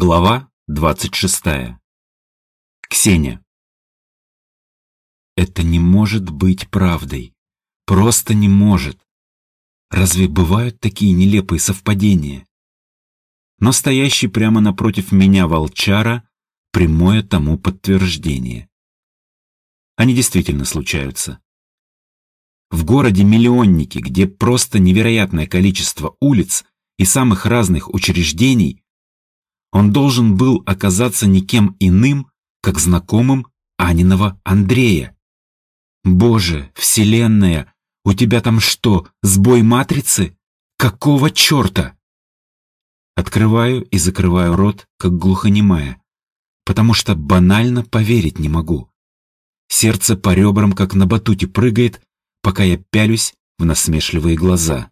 Глава 26. Ксения. Это не может быть правдой. Просто не может. Разве бывают такие нелепые совпадения? Но стоящий прямо напротив меня волчара — прямое тому подтверждение. Они действительно случаются. В городе-миллионнике, где просто невероятное количество улиц и самых разных учреждений — он должен был оказаться никем иным, как знакомым Аниного Андрея. Боже, вселенная, у тебя там что, сбой матрицы? Какого черта? Открываю и закрываю рот, как глухонемая, потому что банально поверить не могу. Сердце по ребрам, как на батуте, прыгает, пока я пялюсь в насмешливые глаза.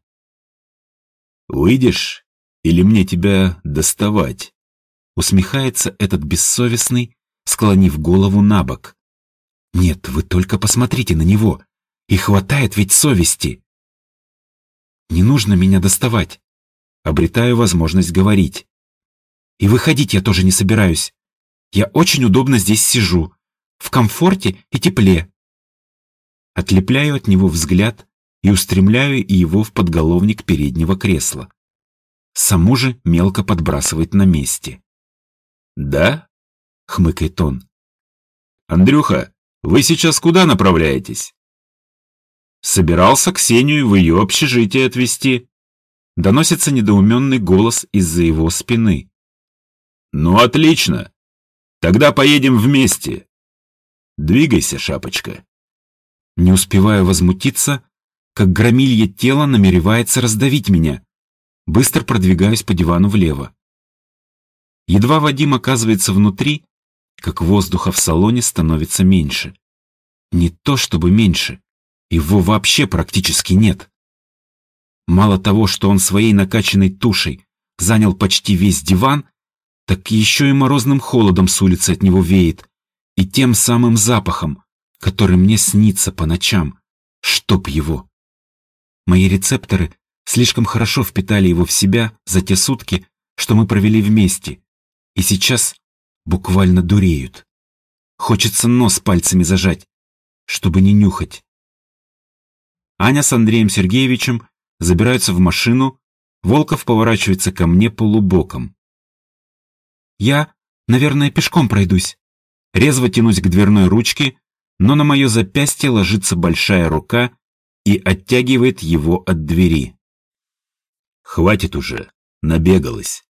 «Выйдешь? Или мне тебя доставать?» Усмехается этот бессовестный, склонив голову на бок. Нет, вы только посмотрите на него. И хватает ведь совести. Не нужно меня доставать. Обретаю возможность говорить. И выходить я тоже не собираюсь. Я очень удобно здесь сижу. В комфорте и тепле. Отлепляю от него взгляд и устремляю его в подголовник переднего кресла. Саму же мелко подбрасывает на месте. «Да?» — хмыкает он. «Андрюха, вы сейчас куда направляетесь?» «Собирался Ксению в ее общежитие отвезти». Доносится недоуменный голос из-за его спины. «Ну, отлично. Тогда поедем вместе. Двигайся, шапочка». Не успеваю возмутиться, как громилье тело намеревается раздавить меня. Быстро продвигаюсь по дивану влево. Едва Вадим оказывается внутри, как воздуха в салоне становится меньше. Не то чтобы меньше, его вообще практически нет. Мало того, что он своей накачанной тушей занял почти весь диван, так еще и морозным холодом с улицы от него веет, и тем самым запахом, который мне снится по ночам, чтоб его. Мои рецепторы слишком хорошо впитали его в себя за те сутки, что мы провели вместе, и сейчас буквально дуреют. Хочется нос пальцами зажать, чтобы не нюхать. Аня с Андреем Сергеевичем забираются в машину, Волков поворачивается ко мне полубоком. Я, наверное, пешком пройдусь. Резво тянусь к дверной ручке, но на мое запястье ложится большая рука и оттягивает его от двери. «Хватит уже, набегалась».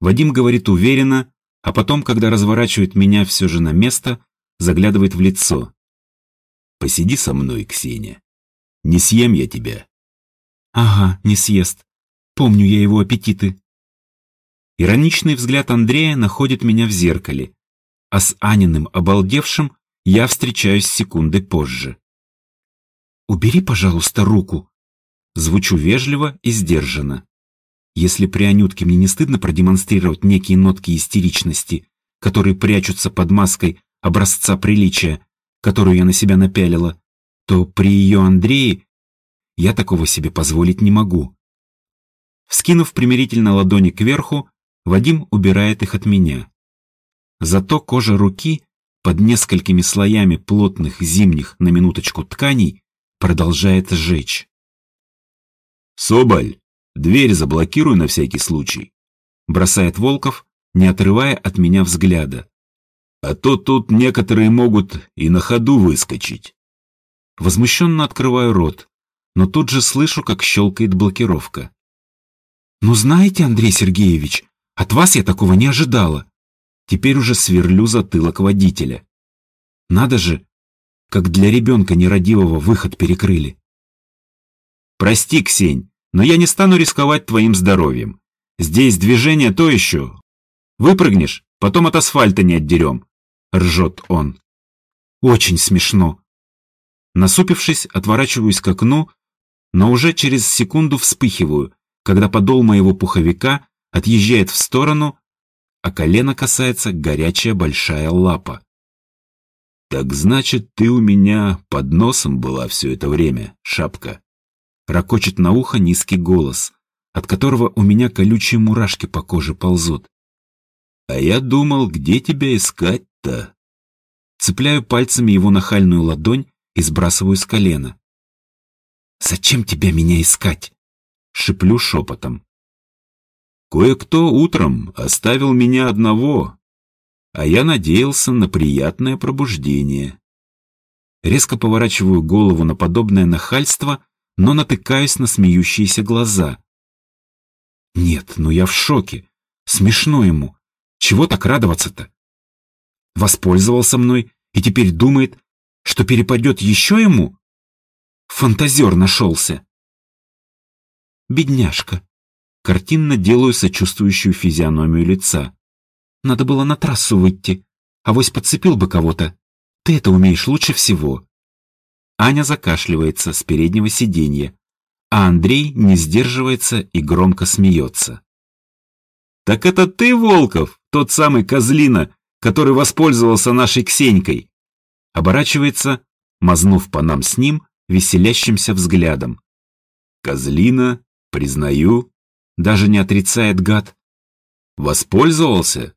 Вадим говорит уверенно, а потом, когда разворачивает меня все же на место, заглядывает в лицо. «Посиди со мной, Ксения. Не съем я тебя». «Ага, не съест. Помню я его аппетиты». Ироничный взгляд Андрея находит меня в зеркале, а с Аниным обалдевшим я встречаюсь секунды позже. «Убери, пожалуйста, руку». Звучу вежливо и сдержанно. Если при Анютке мне не стыдно продемонстрировать некие нотки истеричности, которые прячутся под маской образца приличия, которую я на себя напялила, то при ее Андрее я такого себе позволить не могу. Вскинув примирительно ладони кверху, Вадим убирает их от меня. Зато кожа руки под несколькими слоями плотных зимних на минуточку тканей продолжает сжечь. «Соболь!» Дверь заблокируй на всякий случай. Бросает Волков, не отрывая от меня взгляда. А то тут некоторые могут и на ходу выскочить. Возмущенно открываю рот, но тут же слышу, как щелкает блокировка. «Ну знаете, Андрей Сергеевич, от вас я такого не ожидала. Теперь уже сверлю затылок водителя. Надо же, как для ребенка нерадивого выход перекрыли. Прости, Ксень, но я не стану рисковать твоим здоровьем. Здесь движение то еще. Выпрыгнешь, потом от асфальта не отдерем. Ржет он. Очень смешно. Насупившись, отворачиваюсь к окну, но уже через секунду вспыхиваю, когда подол моего пуховика отъезжает в сторону, а колено касается горячая большая лапа. «Так значит, ты у меня под носом была все это время, шапка?» Рокочет на ухо низкий голос, от которого у меня колючие мурашки по коже ползут. А я думал, где тебя искать-то? Цепляю пальцами его нахальную ладонь и сбрасываю с колена. «Зачем тебя меня искать?» Шиплю шепотом. Кое-кто утром оставил меня одного, а я надеялся на приятное пробуждение. Резко поворачиваю голову на подобное нахальство, но натыкаюсь на смеющиеся глаза. Нет, ну я в шоке. Смешно ему. Чего так радоваться-то? Воспользовался мной и теперь думает, что перепадет еще ему? Фантазер нашелся. Бедняжка. Картинно делаю сочувствующую физиономию лица. Надо было на трассу выйти. а Авось подцепил бы кого-то. Ты это умеешь лучше всего. Аня закашливается с переднего сиденья, а Андрей не сдерживается и громко смеется. «Так это ты, Волков, тот самый козлина, который воспользовался нашей Ксенькой?» Оборачивается, мазнув по нам с ним, веселящимся взглядом. «Козлина, признаю, даже не отрицает гад. Воспользовался?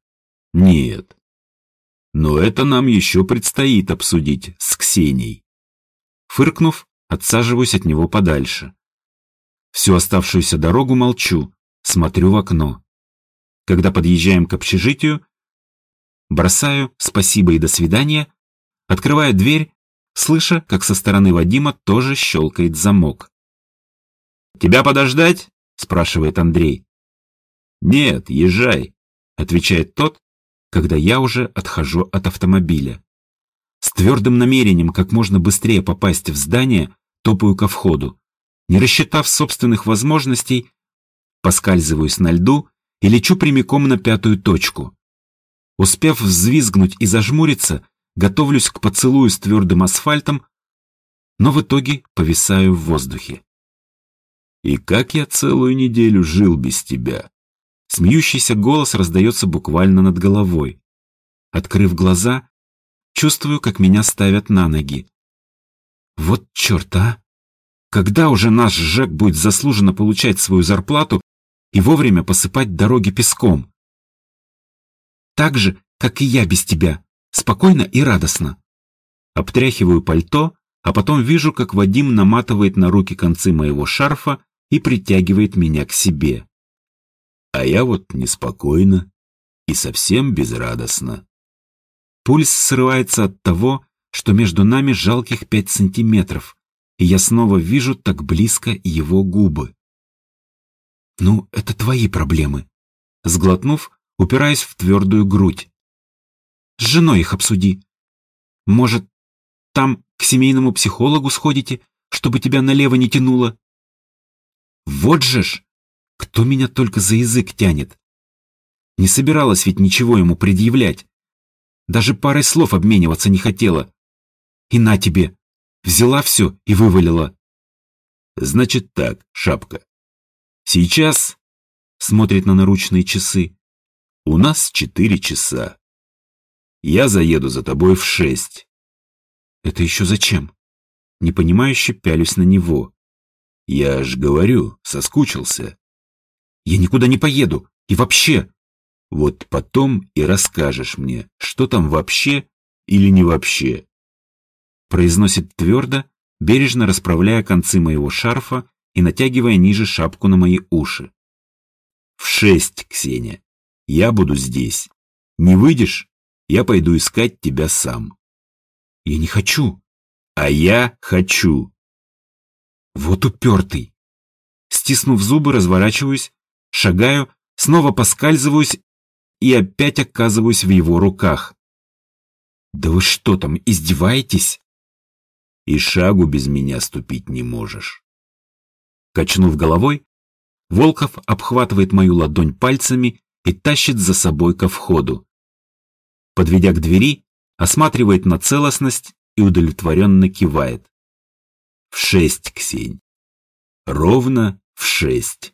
Нет. Но это нам еще предстоит обсудить с Ксенией. Фыркнув, отсаживаюсь от него подальше. Всю оставшуюся дорогу молчу, смотрю в окно. Когда подъезжаем к общежитию, бросаю «спасибо и до свидания», открываю дверь, слыша, как со стороны Вадима тоже щелкает замок. «Тебя подождать?» — спрашивает Андрей. «Нет, езжай», — отвечает тот, когда я уже отхожу от автомобиля. С твердым намерением как можно быстрее попасть в здание, топаю ко входу. Не рассчитав собственных возможностей, поскальзываюсь на льду и лечу прямиком на пятую точку. Успев взвизгнуть и зажмуриться, готовлюсь к поцелую с твердым асфальтом, но в итоге повисаю в воздухе. И как я целую неделю жил без тебя. Смеющийся голос раздается буквально над головой. Открыв глаза, чувствую, как меня ставят на ноги. Вот черт, а! Когда уже наш ЖЭК будет заслуженно получать свою зарплату и вовремя посыпать дороги песком? Так же, как и я без тебя, спокойно и радостно. Обтряхиваю пальто, а потом вижу, как Вадим наматывает на руки концы моего шарфа и притягивает меня к себе. А я вот неспокойно и совсем безрадостно. Пульс срывается от того, что между нами жалких пять сантиметров, и я снова вижу так близко его губы. «Ну, это твои проблемы», — сглотнув, упираясь в твердую грудь. «С женой их обсуди. Может, там к семейному психологу сходите, чтобы тебя налево не тянуло?» Вот же ж! Кто меня только за язык тянет? Не собиралась ведь ничего ему предъявлять. Даже парой слов обмениваться не хотела. И на тебе. Взяла все и вывалила. Значит так, шапка. Сейчас, смотрит на наручные часы, у нас четыре часа. Я заеду за тобой в шесть. Это еще зачем? Непонимающе пялюсь на него. Я ж говорю, соскучился. Я никуда не поеду. И вообще. Вот потом и расскажешь мне, что там вообще или не вообще. Произносит твердо, бережно расправляя концы моего шарфа и натягивая ниже шапку на мои уши. В шесть, Ксения. Я буду здесь. Не выйдешь, я пойду искать тебя сам. Я не хочу. А я хочу. Вот упертый. Стиснув зубы, разворачиваюсь, шагаю, снова поскальзываюсь и опять оказываюсь в его руках. Да вы что там, издеваетесь? И шагу без меня ступить не можешь. Качнув головой, Волков обхватывает мою ладонь пальцами и тащит за собой ко входу. Подведя к двери, осматривает на целостность и удовлетворенно кивает. В шесть, Ксень. Ровно в шесть.